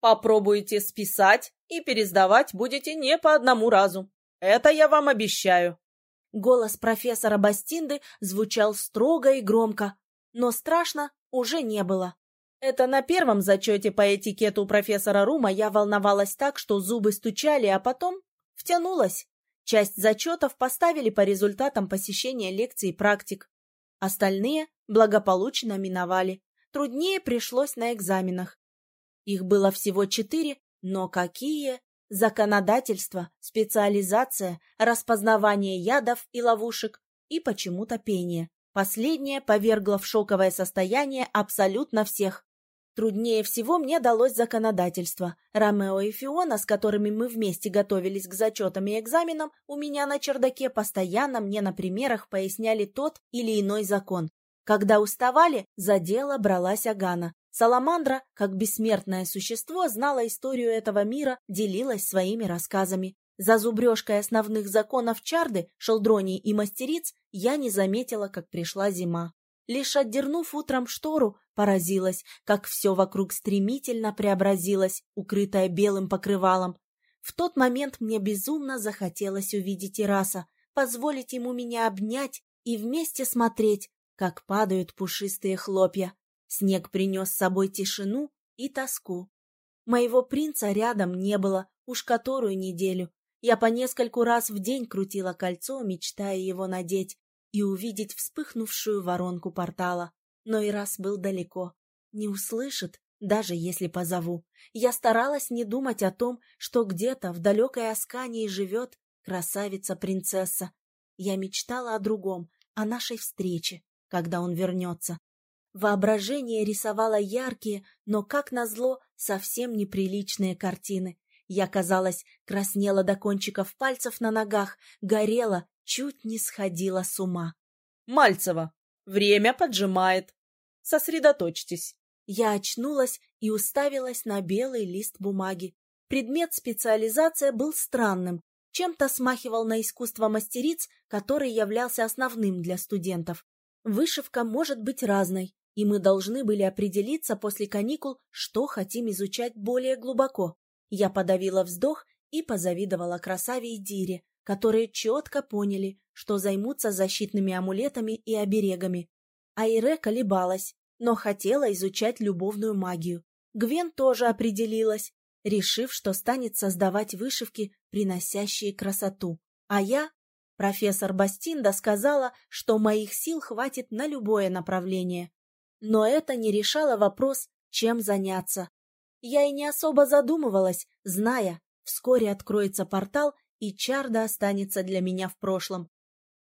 Попробуйте списать и пересдавать будете не по одному разу. Это я вам обещаю. Голос профессора Бастинды звучал строго и громко, но страшно уже не было. Это на первом зачете по этикету профессора Рума я волновалась так, что зубы стучали, а потом втянулась. Часть зачетов поставили по результатам посещения лекций и практик. Остальные благополучно миновали. Труднее пришлось на экзаменах. Их было всего четыре, но какие! Законодательство, специализация, распознавание ядов и ловушек и почему-то пение. Последнее повергло в шоковое состояние абсолютно всех. Труднее всего мне далось законодательство. Ромео и Фиона, с которыми мы вместе готовились к зачетам и экзаменам, у меня на чердаке постоянно мне на примерах поясняли тот или иной закон. Когда уставали, за дело бралась Агана. Саламандра, как бессмертное существо, знала историю этого мира, делилась своими рассказами. За зубрежкой основных законов Чарды, шелдроний и мастериц я не заметила, как пришла зима. Лишь отдернув утром штору, поразилась, как все вокруг стремительно преобразилось, укрытое белым покрывалом. В тот момент мне безумно захотелось увидеть Ираса, позволить ему меня обнять и вместе смотреть, как падают пушистые хлопья. Снег принес с собой тишину и тоску. Моего принца рядом не было уж которую неделю. Я по нескольку раз в день крутила кольцо, мечтая его надеть, и увидеть вспыхнувшую воронку портала. Но и раз был далеко. Не услышит, даже если позову. Я старалась не думать о том, что где-то в далекой Аскании живет красавица-принцесса. Я мечтала о другом, о нашей встрече, когда он вернется. Воображение рисовало яркие, но, как назло, совсем неприличные картины. Я, казалось, краснела до кончиков пальцев на ногах, горела чуть не сходила с ума. «Мальцева, время поджимает. Сосредоточьтесь». Я очнулась и уставилась на белый лист бумаги. Предмет специализация был странным, чем-то смахивал на искусство мастериц, который являлся основным для студентов. Вышивка может быть разной, и мы должны были определиться после каникул, что хотим изучать более глубоко. Я подавила вздох и позавидовала красаве и Дире, которые четко поняли, что займутся защитными амулетами и оберегами. Айре колебалась, но хотела изучать любовную магию. Гвен тоже определилась, решив, что станет создавать вышивки, приносящие красоту. А я, профессор Бастинда, сказала, что моих сил хватит на любое направление. Но это не решало вопрос, чем заняться. Я и не особо задумывалась, зная, вскоре откроется портал, и Чарда останется для меня в прошлом.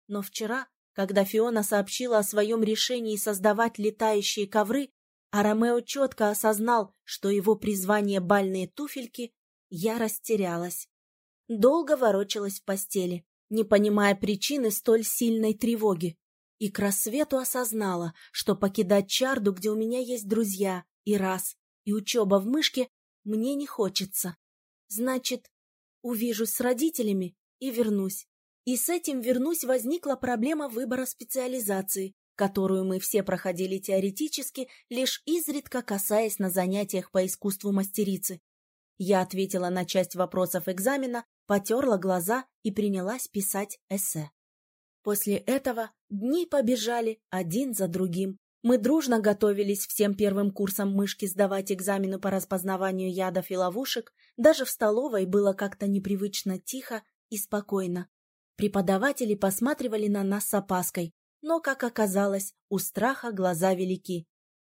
Но вчера, когда Фиона сообщила о своем решении создавать летающие ковры, а Ромео четко осознал, что его призвание — бальные туфельки, я растерялась. Долго ворочалась в постели, не понимая причины столь сильной тревоги. И к рассвету осознала, что покидать Чарду, где у меня есть друзья, и раз, и учеба в мышке, мне не хочется. Значит, Увижусь с родителями и вернусь. И с этим вернусь возникла проблема выбора специализации, которую мы все проходили теоретически, лишь изредка касаясь на занятиях по искусству мастерицы. Я ответила на часть вопросов экзамена, потерла глаза и принялась писать эссе. После этого дни побежали один за другим. Мы дружно готовились всем первым курсом мышки сдавать экзамены по распознаванию ядов и ловушек, даже в столовой было как-то непривычно тихо и спокойно. Преподаватели посматривали на нас с опаской, но, как оказалось, у страха глаза велики.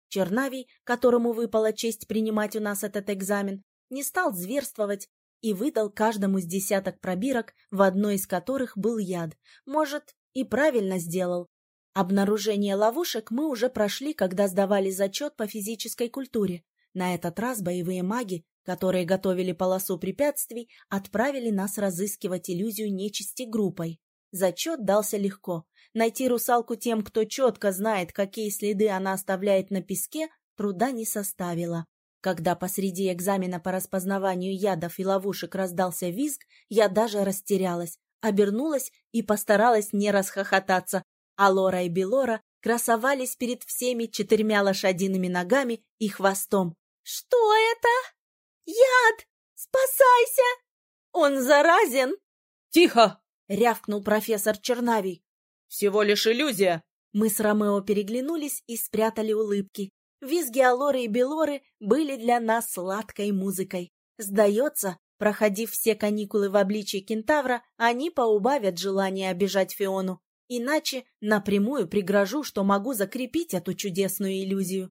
Чернавий, которому выпала честь принимать у нас этот экзамен, не стал зверствовать и выдал каждому с десяток пробирок, в одной из которых был яд. Может, и правильно сделал, Обнаружение ловушек мы уже прошли, когда сдавали зачет по физической культуре. На этот раз боевые маги, которые готовили полосу препятствий, отправили нас разыскивать иллюзию нечисти группой. Зачет дался легко. Найти русалку тем, кто четко знает, какие следы она оставляет на песке, труда не составило. Когда посреди экзамена по распознаванию ядов и ловушек раздался визг, я даже растерялась, обернулась и постаралась не расхохотаться, а Лора и Белора красовались перед всеми четырьмя лошадиными ногами и хвостом. «Что это? Он заразен!» «Тихо!» — рявкнул профессор Чернавий. «Всего лишь иллюзия!» Мы с Ромео переглянулись и спрятали улыбки. Визги Алоры и Белоры были для нас сладкой музыкой. Сдается, проходив все каникулы в обличии кентавра, они поубавят желание обижать Фиону. Иначе напрямую пригрожу, что могу закрепить эту чудесную иллюзию.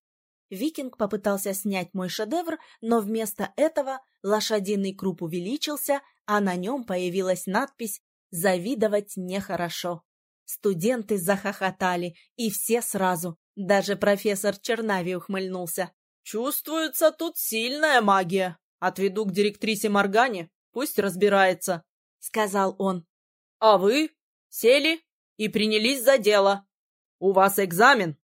Викинг попытался снять мой шедевр, но вместо этого лошадиный круп увеличился, а на нем появилась надпись «Завидовать нехорошо». Студенты захохотали, и все сразу. Даже профессор Чернави ухмыльнулся. «Чувствуется тут сильная магия. Отведу к директрисе Моргане, пусть разбирается», — сказал он. «А вы сели и принялись за дело. У вас экзамен».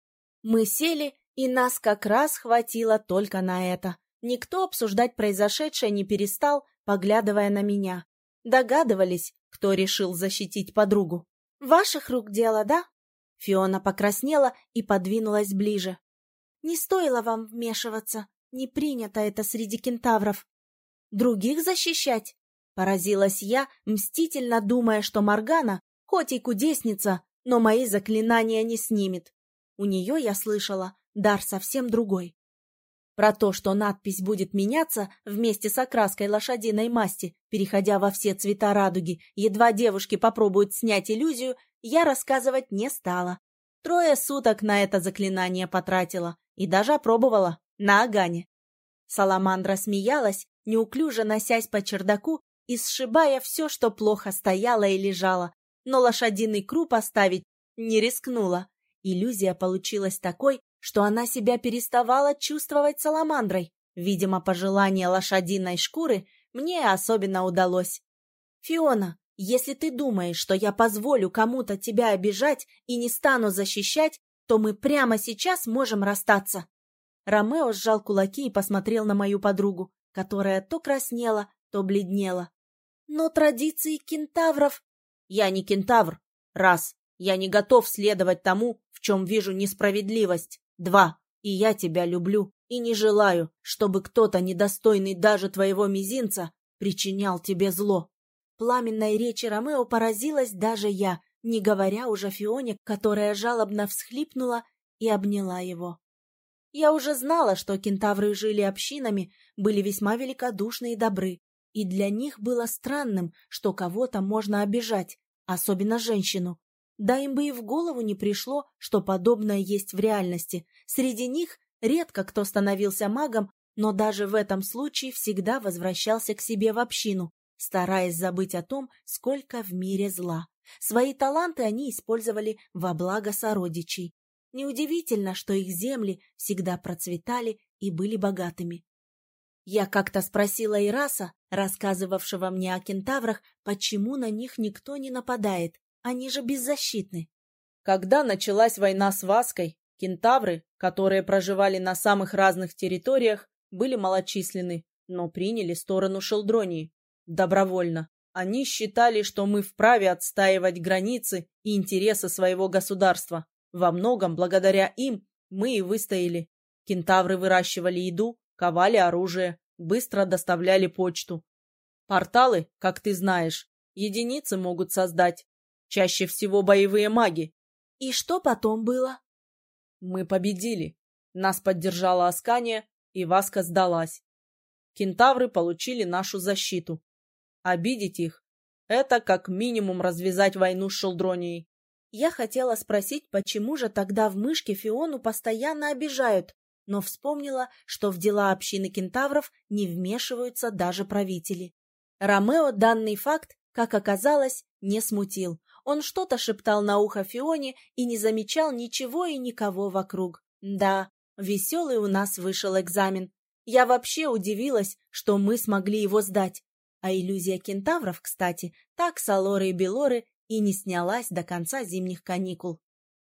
Мы сели, и нас как раз хватило только на это. Никто обсуждать произошедшее не перестал, поглядывая на меня. Догадывались, кто решил защитить подругу. «Ваших рук дело, да?» Фиона покраснела и подвинулась ближе. «Не стоило вам вмешиваться. Не принято это среди кентавров. Других защищать?» Поразилась я, мстительно думая, что Моргана, хоть и кудесница, но мои заклинания не снимет. У нее, я слышала, дар совсем другой. Про то, что надпись будет меняться вместе с окраской лошадиной масти, переходя во все цвета радуги, едва девушки попробуют снять иллюзию, я рассказывать не стала. Трое суток на это заклинание потратила и даже опробовала на Агане. Саламандра смеялась, неуклюже носясь по чердаку и сшибая все, что плохо стояло и лежало, но лошадиный круп оставить не рискнула. Иллюзия получилась такой, что она себя переставала чувствовать саламандрой. Видимо, пожелание лошадиной шкуры мне особенно удалось. «Фиона, если ты думаешь, что я позволю кому-то тебя обижать и не стану защищать, то мы прямо сейчас можем расстаться». Ромео сжал кулаки и посмотрел на мою подругу, которая то краснела, то бледнела. «Но традиции кентавров...» «Я не кентавр. Раз. Я не готов следовать тому, в чем вижу несправедливость. Два. И я тебя люблю и не желаю, чтобы кто-то, недостойный даже твоего мизинца, причинял тебе зло. Пламенной речи Ромео поразилась даже я, не говоря уже Фионе, которая жалобно всхлипнула и обняла его. Я уже знала, что кентавры жили общинами, были весьма великодушны и добры, и для них было странным, что кого-то можно обижать, особенно женщину. Да им бы и в голову не пришло, что подобное есть в реальности. Среди них редко кто становился магом, но даже в этом случае всегда возвращался к себе в общину, стараясь забыть о том, сколько в мире зла. Свои таланты они использовали во благо сородичей. Неудивительно, что их земли всегда процветали и были богатыми. Я как-то спросила Ираса, рассказывавшего мне о кентаврах, почему на них никто не нападает, они же беззащитны. Когда началась война с Ваской, кентавры, которые проживали на самых разных территориях, были малочисленны, но приняли сторону Шелдронии. Добровольно. Они считали, что мы вправе отстаивать границы и интересы своего государства. Во многом благодаря им мы и выстояли. Кентавры выращивали еду, ковали оружие, быстро доставляли почту. Порталы, как ты знаешь, единицы могут создать. Чаще всего боевые маги. И что потом было? Мы победили. Нас поддержала Аскания, и Васка сдалась. Кентавры получили нашу защиту. Обидеть их — это как минимум развязать войну с Шелдронией. Я хотела спросить, почему же тогда в мышке Фиону постоянно обижают, но вспомнила, что в дела общины кентавров не вмешиваются даже правители. Ромео данный факт, как оказалось, не смутил. Он что-то шептал на ухо Фионе и не замечал ничего и никого вокруг. Да, веселый у нас вышел экзамен. Я вообще удивилась, что мы смогли его сдать. А иллюзия кентавров, кстати, так с Алоры и Белоры и не снялась до конца зимних каникул.